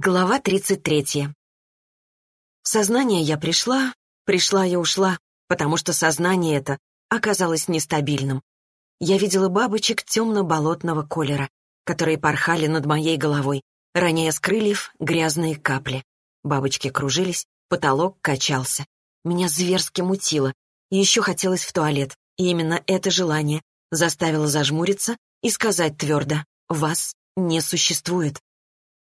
Глава 33. В сознание я пришла, пришла и ушла, потому что сознание это оказалось нестабильным. Я видела бабочек темно-болотного колера, которые порхали над моей головой, роняя с крыльев грязные капли. Бабочки кружились, потолок качался. Меня зверски мутило, и еще хотелось в туалет, и именно это желание заставило зажмуриться и сказать твердо «Вас не существует».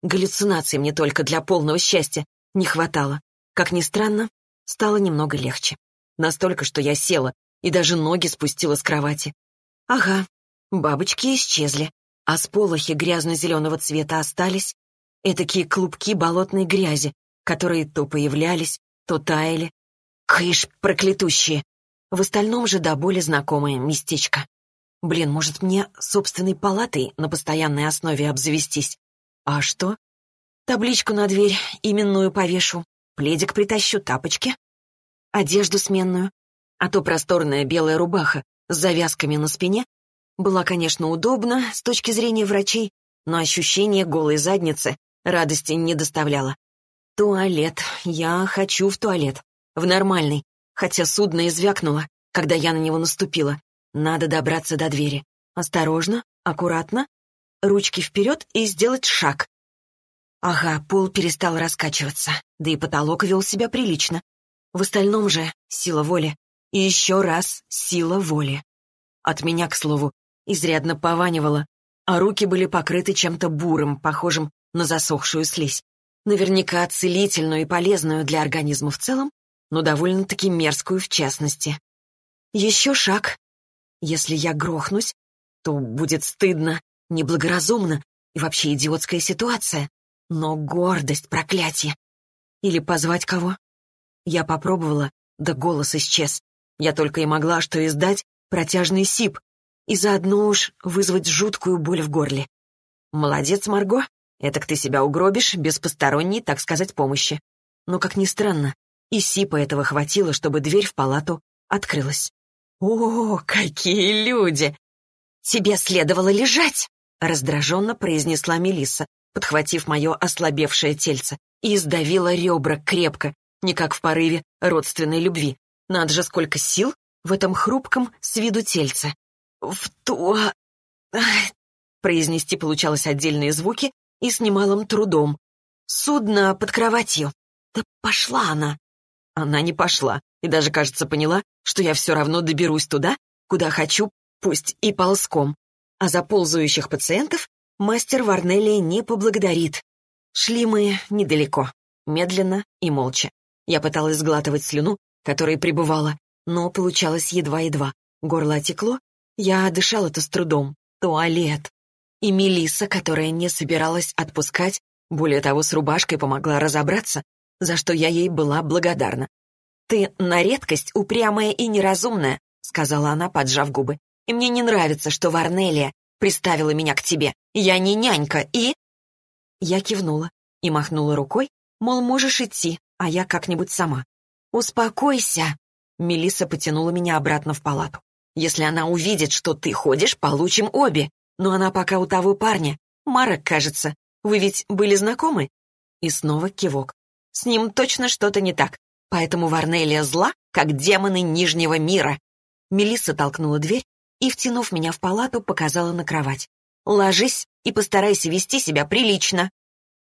Галлюцинаций мне только для полного счастья не хватало. Как ни странно, стало немного легче. Настолько, что я села и даже ноги спустила с кровати. Ага, бабочки исчезли, а сполохи грязно-зеленого цвета остались. Этакие клубки болотной грязи, которые то появлялись, то таяли. Кыш, проклятущие! В остальном же до боли знакомое местечко. Блин, может, мне собственной палатой на постоянной основе обзавестись? А что? Табличку на дверь именную повешу, пледик притащу, тапочки, одежду сменную. А то просторная белая рубаха с завязками на спине была, конечно, удобна с точки зрения врачей, но ощущение голой задницы радости не доставляло. Туалет. Я хочу в туалет. В нормальный. Хотя судно извякнуло, когда я на него наступила. Надо добраться до двери. Осторожно, аккуратно, ручки вперед и сделать шаг. Ага, пол перестал раскачиваться, да и потолок вел себя прилично. В остальном же сила воли. И еще раз сила воли. От меня, к слову, изрядно пованивало, а руки были покрыты чем-то бурым, похожим на засохшую слизь. Наверняка целительную и полезную для организма в целом, но довольно-таки мерзкую в частности. Еще шаг. Если я грохнусь, то будет стыдно Неблагоразумно и вообще идиотская ситуация. Но гордость, проклятие. Или позвать кого? Я попробовала, да голос исчез. Я только и могла что издать протяжный сип и заодно уж вызвать жуткую боль в горле. Молодец, Марго. Этак ты себя угробишь без посторонней, так сказать, помощи. Но, как ни странно, и сипа этого хватило, чтобы дверь в палату открылась. «О, какие люди! Тебе следовало лежать!» Раздраженно произнесла Мелисса, подхватив мое ослабевшее тельце, и сдавила ребра крепко, не как в порыве родственной любви. Надо же, сколько сил в этом хрупком с виду тельце. «В то...» Произнести получалось отдельные звуки и с немалым трудом. «Судно под кроватью». Да пошла она. Она не пошла, и даже, кажется, поняла, что я все равно доберусь туда, куда хочу, пусть и ползком а за ползающих пациентов мастер Варнелия не поблагодарит. Шли мы недалеко, медленно и молча. Я пыталась сглатывать слюну, которая пребывала, но получалось едва-едва. Горло отекло, я дышала-то с трудом. Туалет. И Мелисса, которая не собиралась отпускать, более того, с рубашкой помогла разобраться, за что я ей была благодарна. «Ты на редкость упрямая и неразумная», — сказала она, поджав губы. И мне не нравится, что Варнелия приставила меня к тебе. Я не нянька, и...» Я кивнула и махнула рукой, мол, можешь идти, а я как-нибудь сама. «Успокойся!» Мелисса потянула меня обратно в палату. «Если она увидит, что ты ходишь, получим обе. Но она пока у того парня. Марок, кажется. Вы ведь были знакомы?» И снова кивок. «С ним точно что-то не так. Поэтому Варнелия зла, как демоны Нижнего мира». Мелисса толкнула дверь, и, втянув меня в палату, показала на кровать. «Ложись и постарайся вести себя прилично».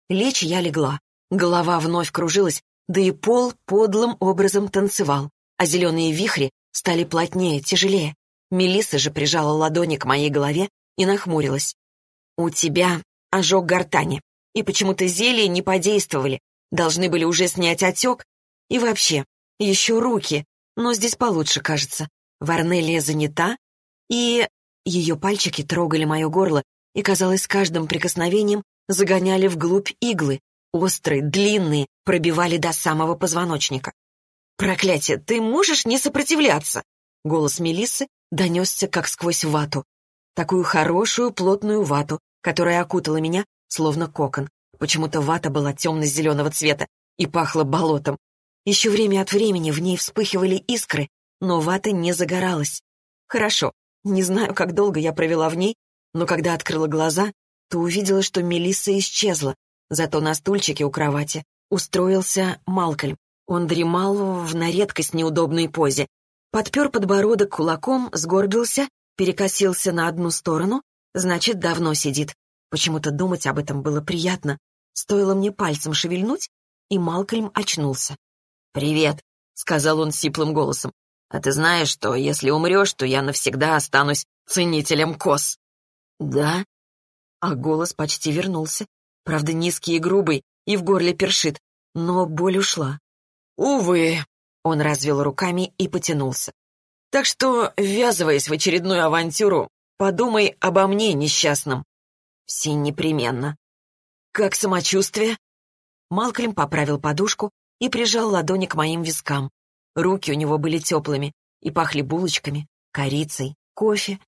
Лечь я легла. Голова вновь кружилась, да и пол подлым образом танцевал, а зеленые вихри стали плотнее, тяжелее. Мелисса же прижала ладони к моей голове и нахмурилась. «У тебя ожог гортани, и почему-то зелья не подействовали, должны были уже снять отек. И вообще, еще руки, но здесь получше, кажется. Варнелия занята, и ее пальчики трогали мое горло и, казалось, с каждым прикосновением загоняли вглубь иглы, острые, длинные, пробивали до самого позвоночника. «Проклятие, ты можешь не сопротивляться!» Голос Мелиссы донесся как сквозь вату. Такую хорошую плотную вату, которая окутала меня, словно кокон. Почему-то вата была темно-зеленого цвета и пахла болотом. Еще время от времени в ней вспыхивали искры, но вата не загоралась. Хорошо, не знаю, как долго я провела в ней, но когда открыла глаза, то увидела, что Мелисса исчезла, Зато на стульчике у кровати устроился Малкольм. Он дремал в на редкость неудобной позе. Подпер подбородок кулаком, сгорбился, перекосился на одну сторону, значит, давно сидит. Почему-то думать об этом было приятно. Стоило мне пальцем шевельнуть, и Малкольм очнулся. «Привет», — сказал он сиплым голосом. «А ты знаешь, что если умрешь, то я навсегда останусь ценителем кос?» «Да?» А голос почти вернулся. Правда, низкий и грубый, и в горле першит, но боль ушла. «Увы», — он развел руками и потянулся. «Так что, ввязываясь в очередную авантюру, подумай обо мне, несчастном». «Все непременно». «Как самочувствие?» Малкольм поправил подушку и прижал ладони к моим вискам. Руки у него были теплыми и пахли булочками, корицей, кофе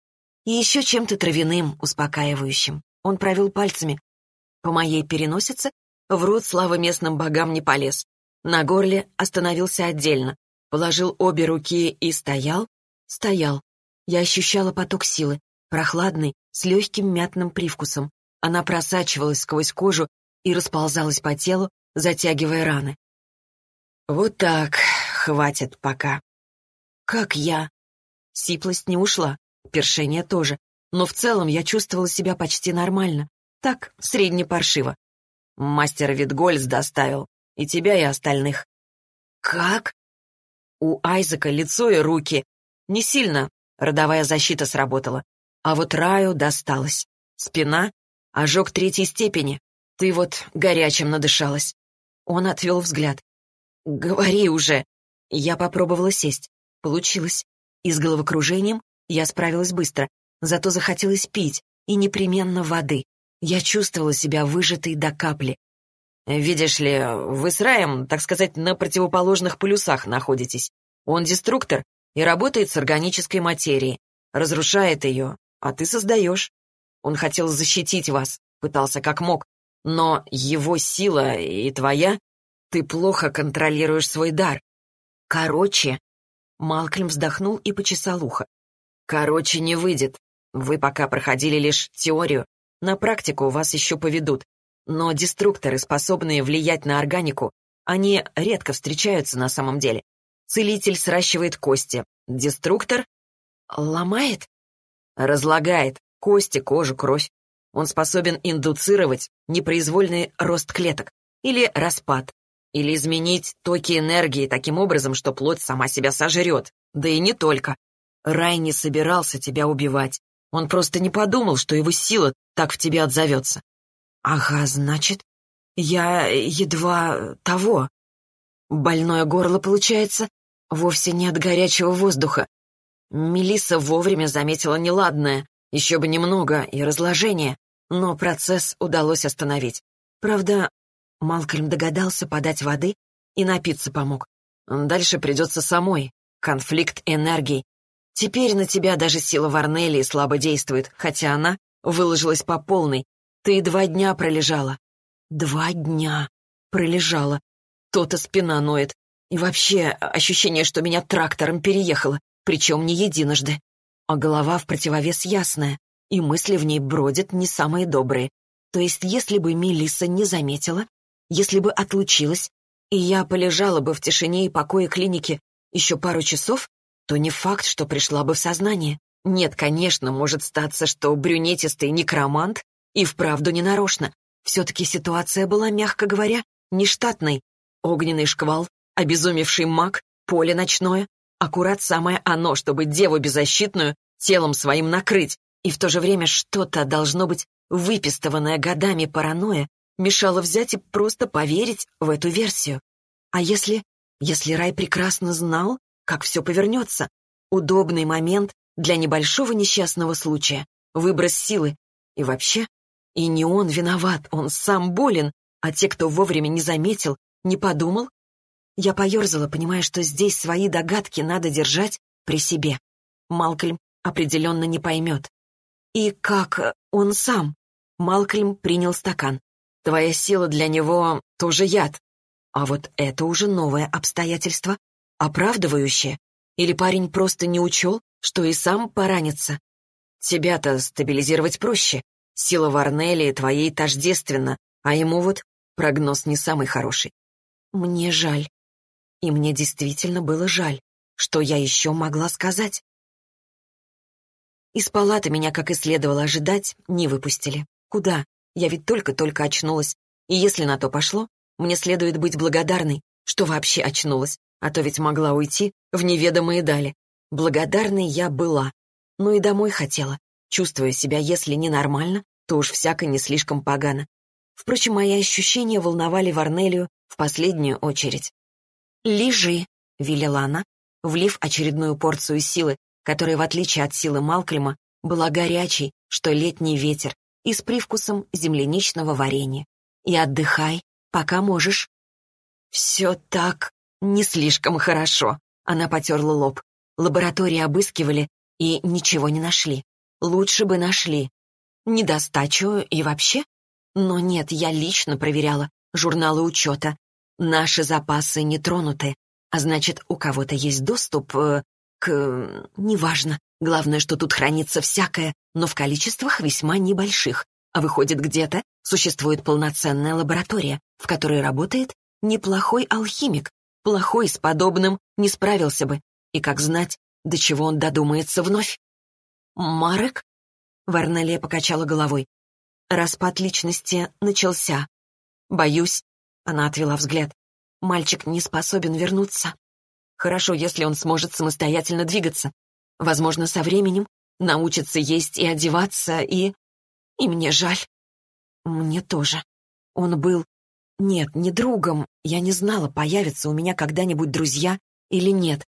и еще чем-то травяным, успокаивающим. Он провел пальцами. По моей переносице в рот слава местным богам не полез. На горле остановился отдельно, положил обе руки и стоял, стоял. Я ощущала поток силы, прохладный, с легким мятным привкусом. Она просачивалась сквозь кожу и расползалась по телу, затягивая раны. «Вот так, хватит пока». «Как я?» Сиплость не ушла, першение тоже, но в целом я чувствовала себя почти нормально. Так, среднепаршиво. Мастер Витгольц доставил. И тебя, и остальных. Как? У Айзека лицо и руки. Не сильно. Родовая защита сработала. А вот Раю досталось. Спина — ожог третьей степени. Ты вот горячим надышалась. Он отвел взгляд. «Говори уже!» Я попробовала сесть. Получилось. И с головокружением я справилась быстро. Зато захотелось пить, и непременно воды. Я чувствовала себя выжатой до капли. Видишь ли, вы с Раем, так сказать, на противоположных полюсах находитесь. Он деструктор и работает с органической материей, разрушает ее, а ты создаешь. Он хотел защитить вас, пытался как мог, но его сила и твоя, ты плохо контролируешь свой дар. Короче, Малкольм вздохнул и почесал ухо. Короче, не выйдет. Вы пока проходили лишь теорию, на практику вас еще поведут. Но деструкторы, способные влиять на органику, они редко встречаются на самом деле. Целитель сращивает кости. Деструктор ломает? Разлагает кости, кожу, кровь. Он способен индуцировать непроизвольный рост клеток или распад, или изменить токи энергии таким образом, что плоть сама себя сожрет. Да и не только. Рай не собирался тебя убивать. Он просто не подумал, что его сила так в тебе отзовется. Ага, значит, я едва того. Больное горло, получается, вовсе не от горячего воздуха. Мелисса вовремя заметила неладное, еще бы немного, и разложение, но процесс удалось остановить. Правда, Малкольм догадался подать воды и напиться помог. Дальше придется самой. Конфликт энергий. Теперь на тебя даже сила Варнелии слабо действует, хотя она выложилась по полной, ты два дня пролежала. Два дня пролежала. То-то спина ноет. И вообще ощущение, что меня трактором переехало, причем не единожды. А голова в противовес ясная, и мысли в ней бродят не самые добрые. То есть, если бы Мелисса не заметила, если бы отлучилась, и я полежала бы в тишине и покое клиники еще пару часов, то не факт, что пришла бы в сознание. Нет, конечно, может статься, что брюнетистый некромант и вправду ненарочно. Все-таки ситуация была, мягко говоря, нештатной. Огненный шквал, обезумевший маг, поле ночное. Аккурат самое оно, чтобы деву беззащитную телом своим накрыть. И в то же время что-то должно быть выпистованное годами паранойя мешало взять и просто поверить в эту версию. А если... Если Рай прекрасно знал, как все повернется? Удобный момент для небольшого несчастного случая. Выброс силы. И вообще, и не он виноват, он сам болен, а те, кто вовремя не заметил, не подумал. Я поерзала, понимая, что здесь свои догадки надо держать при себе. Малкольм определенно не поймет. И как он сам? Малкольм принял стакан. Твоя сила для него тоже яд. А вот это уже новое обстоятельство, оправдывающее. Или парень просто не учел, что и сам поранится. Тебя-то стабилизировать проще, Сила Варнелии твоей тождественна, А ему вот прогноз не самый хороший. Мне жаль. И мне действительно было жаль. Что я еще могла сказать? Из палаты меня, как и следовало ожидать, не выпустили. Куда? Я ведь только-только очнулась. И если на то пошло, мне следует быть благодарной, что вообще очнулась, а то ведь могла уйти в неведомые дали. Благодарной я была. Ну и домой хотела, чувствуя себя, если не нормально, то уж всяко не слишком погано. Впрочем, мои ощущения волновали Варнелию в последнюю очередь. «Лежи», — велела она, влив очередную порцию силы, которая, в отличие от силы Малкольма, была горячей, что летний ветер, и с привкусом земляничного варенья. «И отдыхай, пока можешь». «Все так не слишком хорошо», — она потерла лоб. Лаборатории обыскивали и ничего не нашли. Лучше бы нашли. Недостачу и вообще? Но нет, я лично проверяла журналы учета. Наши запасы не тронуты, а значит, у кого-то есть доступ э, к... неважно. Главное, что тут хранится всякое, но в количествах весьма небольших. А выходит, где-то существует полноценная лаборатория, в которой работает неплохой алхимик. Плохой с подобным не справился бы. И как знать, до чего он додумается вновь? «Марек?» Варнелия покачала головой. Распад личности начался. Боюсь, она отвела взгляд. Мальчик не способен вернуться. Хорошо, если он сможет самостоятельно двигаться. Возможно, со временем научится есть и одеваться, и... И мне жаль. Мне тоже. Он был... Нет, не другом. Я не знала, появятся у меня когда-нибудь друзья или нет.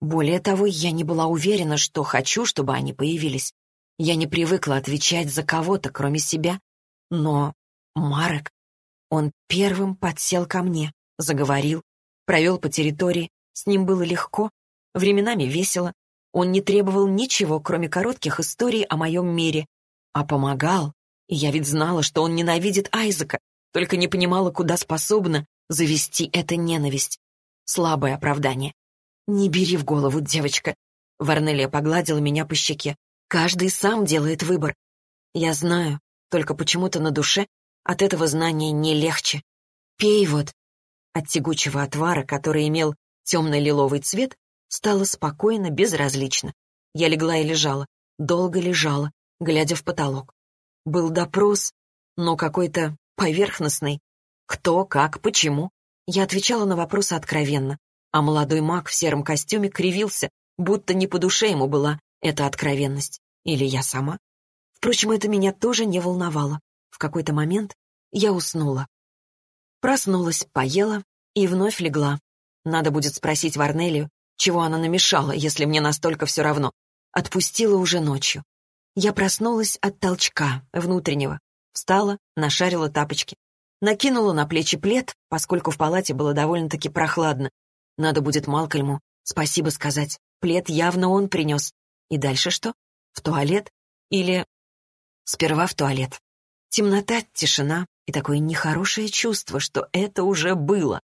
Более того, я не была уверена, что хочу, чтобы они появились. Я не привыкла отвечать за кого-то, кроме себя. Но Марек, он первым подсел ко мне, заговорил, провел по территории, с ним было легко, временами весело. Он не требовал ничего, кроме коротких историй о моем мире, а помогал. И я ведь знала, что он ненавидит Айзека, только не понимала, куда способна завести эта ненависть. Слабое оправдание. «Не бери в голову, девочка». Варнелия погладила меня по щеке. Каждый сам делает выбор. Я знаю, только почему-то на душе от этого знания не легче. Пей вот. От тягучего отвара, который имел темно-лиловый цвет, стало спокойно, безразлично. Я легла и лежала, долго лежала, глядя в потолок. Был допрос, но какой-то поверхностный. Кто, как, почему. Я отвечала на вопросы откровенно, а молодой маг в сером костюме кривился, будто не по душе ему была эта откровенность. Или я сама? Впрочем, это меня тоже не волновало. В какой-то момент я уснула. Проснулась, поела и вновь легла. Надо будет спросить Варнелию, чего она намешала, если мне настолько все равно. Отпустила уже ночью. Я проснулась от толчка, внутреннего. Встала, нашарила тапочки. Накинула на плечи плед, поскольку в палате было довольно-таки прохладно. Надо будет Малкольму спасибо сказать. Плед явно он принес. И дальше что? В туалет? Или... Сперва в туалет. Темнота, тишина и такое нехорошее чувство, что это уже было.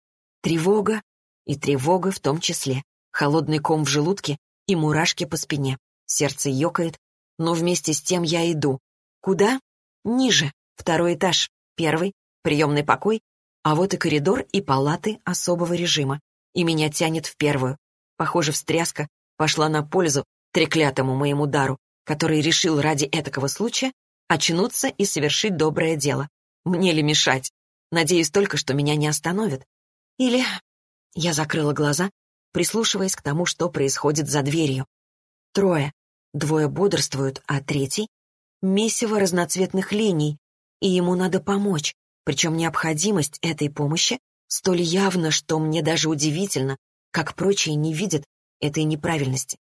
Тревога и тревога в том числе. Холодный ком в желудке и мурашки по спине. Сердце ёкает, но вместе с тем я иду. Куда? Ниже. Второй этаж. Первый. Приемный покой. А вот и коридор и палаты особого режима. И меня тянет в первую. Похоже, встряска пошла на пользу треклятому моему дару который решил ради этакого случая очнуться и совершить доброе дело. Мне ли мешать? Надеюсь только, что меня не остановят. Или... Я закрыла глаза, прислушиваясь к тому, что происходит за дверью. Трое. Двое бодрствуют, а третий — месиво разноцветных линий, и ему надо помочь, причем необходимость этой помощи столь явна, что мне даже удивительно, как прочие не видят этой неправильности.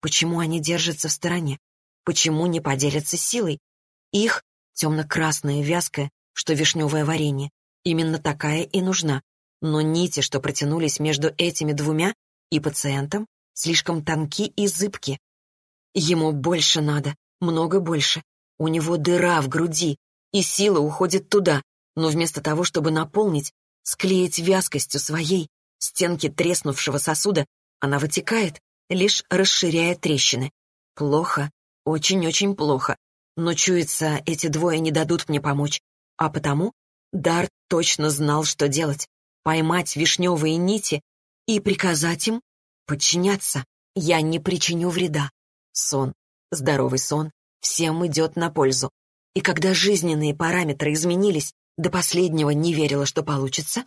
Почему они держатся в стороне? Почему не поделятся силой? Их темно-красная, вязкая, что вишневое варенье. Именно такая и нужна. Но нити, что протянулись между этими двумя и пациентом, слишком тонки и зыбки. Ему больше надо, много больше. У него дыра в груди, и сила уходит туда, но вместо того, чтобы наполнить, склеить вязкостью своей стенки треснувшего сосуда, она вытекает, лишь расширяя трещины. Плохо, очень-очень плохо. Но, чуется, эти двое не дадут мне помочь. А потому Дар точно знал, что делать. Поймать вишневые нити и приказать им подчиняться. Я не причиню вреда. Сон, здоровый сон, всем идет на пользу. И когда жизненные параметры изменились, до последнего не верила, что получится,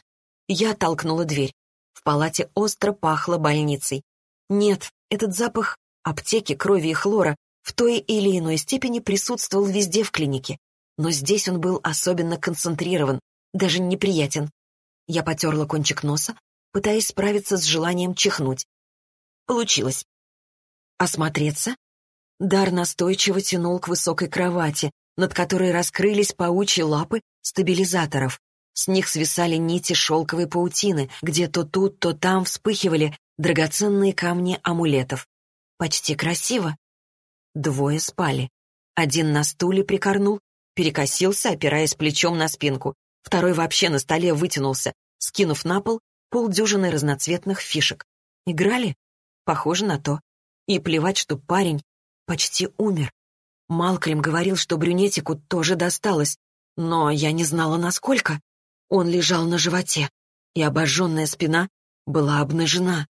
я толкнула дверь. В палате остро пахло больницей. Нет, этот запах аптеки, крови и хлора в той или иной степени присутствовал везде в клинике. Но здесь он был особенно концентрирован, даже неприятен. Я потерла кончик носа, пытаясь справиться с желанием чихнуть. Получилось. Осмотреться? Дар настойчиво тянул к высокой кровати, над которой раскрылись паучьи лапы стабилизаторов. С них свисали нити шелковой паутины, где то тут, то там вспыхивали драгоценные камни амулетов. Почти красиво. Двое спали. Один на стуле прикорнул, перекосился, опираясь плечом на спинку. Второй вообще на столе вытянулся, скинув на пол полдюжины разноцветных фишек. Играли? Похоже на то. И плевать, что парень почти умер. Малкольм говорил, что брюнетику тоже досталось, но я не знала, насколько. Он лежал на животе, и обожженная спина была обнажена.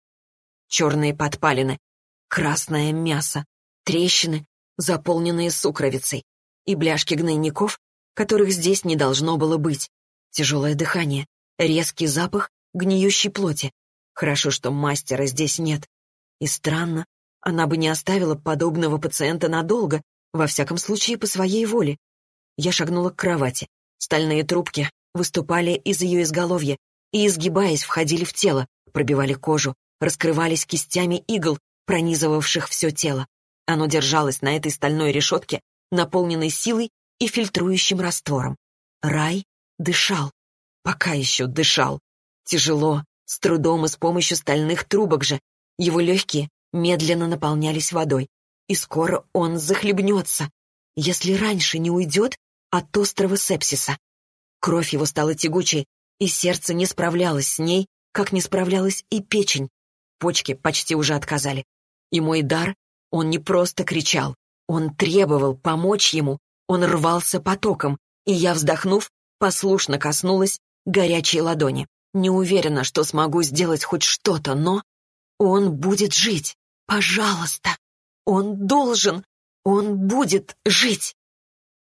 Черные подпалины, красное мясо, трещины, заполненные сукровицей, и бляшки гнойников, которых здесь не должно было быть. Тяжелое дыхание, резкий запах гниющей плоти. Хорошо, что мастера здесь нет. И странно, она бы не оставила подобного пациента надолго, во всяком случае по своей воле. Я шагнула к кровати. Стальные трубки выступали из ее изголовья и, изгибаясь, входили в тело, пробивали кожу, раскрывались кистями игл, пронизывавших все тело. Оно держалось на этой стальной решетке, наполненной силой и фильтрующим раствором. Рай дышал. Пока еще дышал. Тяжело, с трудом и с помощью стальных трубок же. Его легкие медленно наполнялись водой. И скоро он захлебнется, если раньше не уйдет от острого сепсиса. Кровь его стала тягучей, и сердце не справлялось с ней, как не справлялась и печень. Почки почти уже отказали. И мой дар, он не просто кричал, он требовал помочь ему, он рвался потоком, и я, вздохнув, послушно коснулась горячей ладони. Не уверена, что смогу сделать хоть что-то, но он будет жить. Пожалуйста. Он должен. Он будет жить.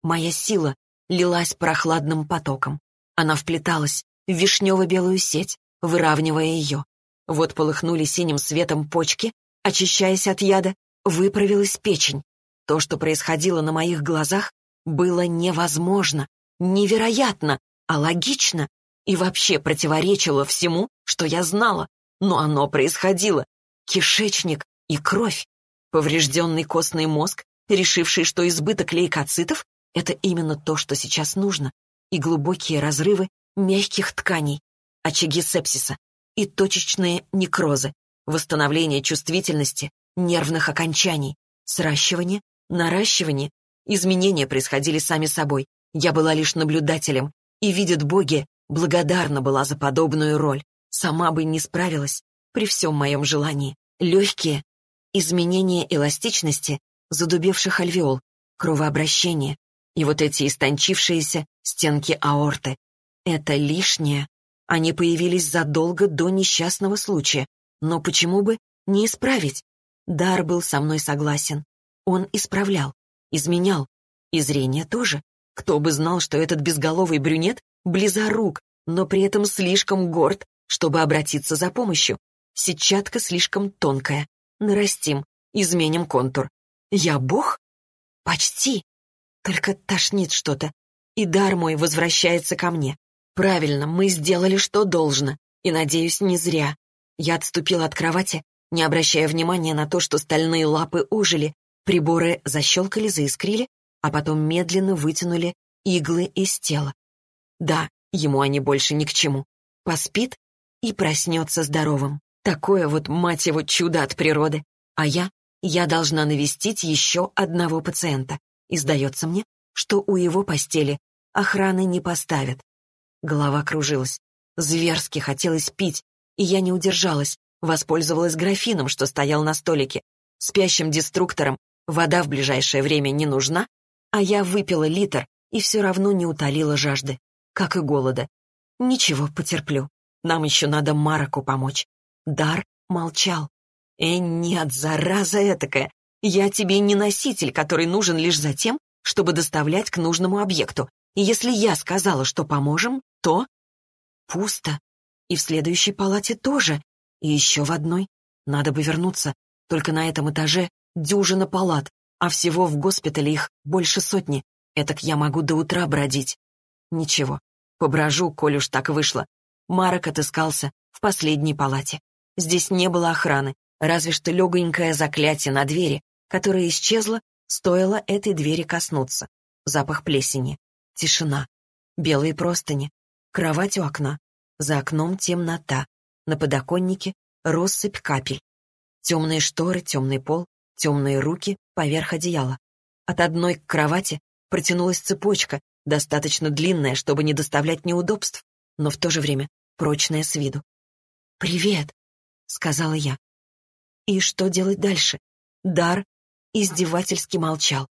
Моя сила лилась прохладным потоком. Она вплеталась в вишнево-белую сеть, выравнивая ее. Вот полыхнули синим светом почки, очищаясь от яда, выправилась печень. То, что происходило на моих глазах, было невозможно, невероятно, а логично и вообще противоречило всему, что я знала. Но оно происходило. Кишечник и кровь. Поврежденный костный мозг, решивший, что избыток лейкоцитов — это именно то, что сейчас нужно, и глубокие разрывы мягких тканей, очаги сепсиса и точечные некрозы, восстановление чувствительности, нервных окончаний, сращивание, наращивание. Изменения происходили сами собой. Я была лишь наблюдателем, и, видят боги, благодарна была за подобную роль. Сама бы не справилась при всем моем желании. Легкие, изменение эластичности задубевших альвеол, кровообращение и вот эти истончившиеся стенки аорты. Это лишнее. Они появились задолго до несчастного случая. Но почему бы не исправить? Дар был со мной согласен. Он исправлял, изменял. И зрение тоже. Кто бы знал, что этот безголовый брюнет близорук, но при этом слишком горд, чтобы обратиться за помощью. Сетчатка слишком тонкая. Нарастим, изменим контур. Я бог? Почти. Только тошнит что-то. И дар мой возвращается ко мне. Правильно, мы сделали, что должно. И, надеюсь, не зря. Я отступила от кровати, не обращая внимания на то, что стальные лапы ожили, приборы защелкали, заискрили, а потом медленно вытянули иглы из тела. Да, ему они больше ни к чему. Поспит и проснется здоровым. Такое вот, мать его, чудо от природы. А я? Я должна навестить еще одного пациента. И сдается мне, что у его постели охраны не поставят. Голова кружилась. Зверски хотелось пить, и я не удержалась, воспользовалась графином, что стоял на столике. Спящим деструктором вода в ближайшее время не нужна, а я выпила литр и все равно не утолила жажды. Как и голода. Ничего, потерплю. Нам еще надо Мараку помочь. Дар молчал. «Э, нет, зараза этакая. Я тебе не носитель, который нужен лишь за тем, чтобы доставлять к нужному объекту. И если я сказала, что поможем, то... Пусто. И в следующей палате тоже. И еще в одной. Надо бы вернуться. Только на этом этаже дюжина палат, а всего в госпитале их больше сотни. Этак я могу до утра бродить. Ничего, поброжу, коль уж так вышло. Марок отыскался в последней палате. Здесь не было охраны, разве что легонькое заклятие на двери, которое исчезло, стоило этой двери коснуться. Запах плесени, тишина, белые простыни, кровать у окна, за окном темнота, на подоконнике россыпь капель. Темные шторы, темный пол, темные руки поверх одеяла. От одной к кровати протянулась цепочка, достаточно длинная, чтобы не доставлять неудобств, но в то же время прочная с виду. «Привет», — сказала я. И что делать дальше? Дар издевательски молчал.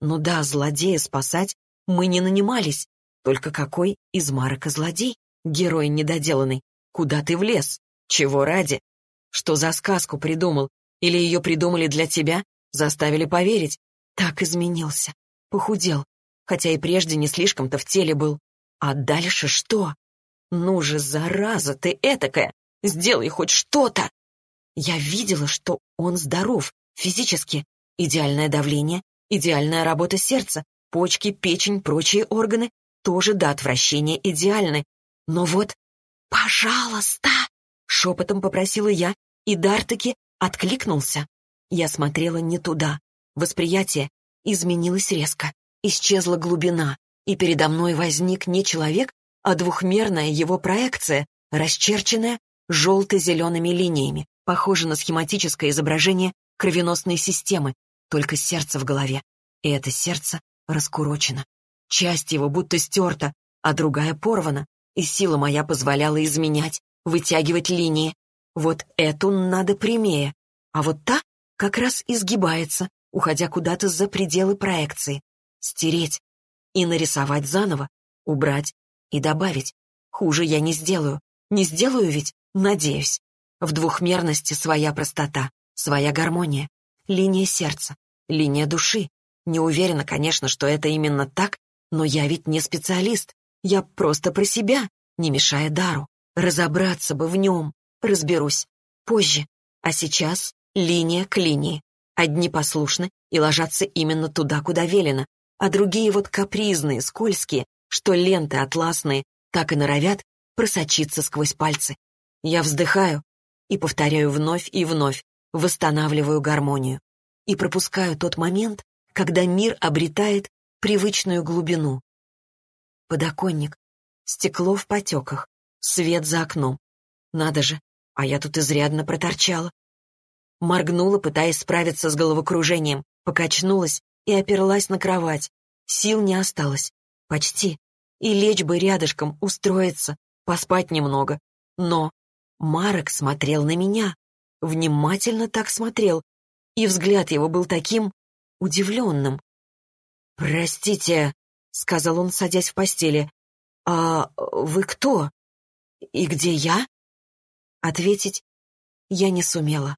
Ну да, злодея спасать мы не нанимались. Только какой из Марка злодей? Герой недоделанный. Куда ты влез? Чего ради? Что за сказку придумал? Или ее придумали для тебя? Заставили поверить? Так изменился. Похудел. Хотя и прежде не слишком-то в теле был. А дальше что? Ну же, зараза ты этакая! Сделай хоть что-то! Я видела, что он здоров, физически. Идеальное давление, идеальная работа сердца, почки, печень, прочие органы тоже до отвращения идеальны. Но вот, пожалуйста, шепотом попросила я, и дар таки откликнулся. Я смотрела не туда. Восприятие изменилось резко. Исчезла глубина, и передо мной возник не человек, а двухмерная его проекция, расчерченная желто-зелеными линиями, похоже на схематическое изображение кровеносной системы, только сердце в голове. И это сердце раскурочено. Часть его будто стерта, а другая порвана, и сила моя позволяла изменять, вытягивать линии. Вот эту надо прямее, а вот та как раз изгибается, уходя куда-то за пределы проекции. Стереть и нарисовать заново, убрать и добавить. Хуже я не сделаю. Не сделаю ведь, надеюсь. В двухмерности своя простота, своя гармония, линия сердца, линия души. Не уверена, конечно, что это именно так, но я ведь не специалист. Я просто про себя, не мешая дару. Разобраться бы в нем. Разберусь. Позже. А сейчас линия к линии. Одни послушны и ложатся именно туда, куда велено, а другие вот капризные, скользкие, что ленты атласные так и норовят просочиться сквозь пальцы. Я вздыхаю, и повторяю вновь и вновь, восстанавливаю гармонию. И пропускаю тот момент, когда мир обретает привычную глубину. Подоконник, стекло в потеках, свет за окном. Надо же, а я тут изрядно проторчала. Моргнула, пытаясь справиться с головокружением, покачнулась и оперлась на кровать. Сил не осталось. Почти. И лечь бы рядышком, устроиться, поспать немного. Но Марок смотрел на меня, внимательно так смотрел, и взгляд его был таким удивленным. «Простите», — сказал он, садясь в постели, — «а вы кто? И где я?» Ответить я не сумела.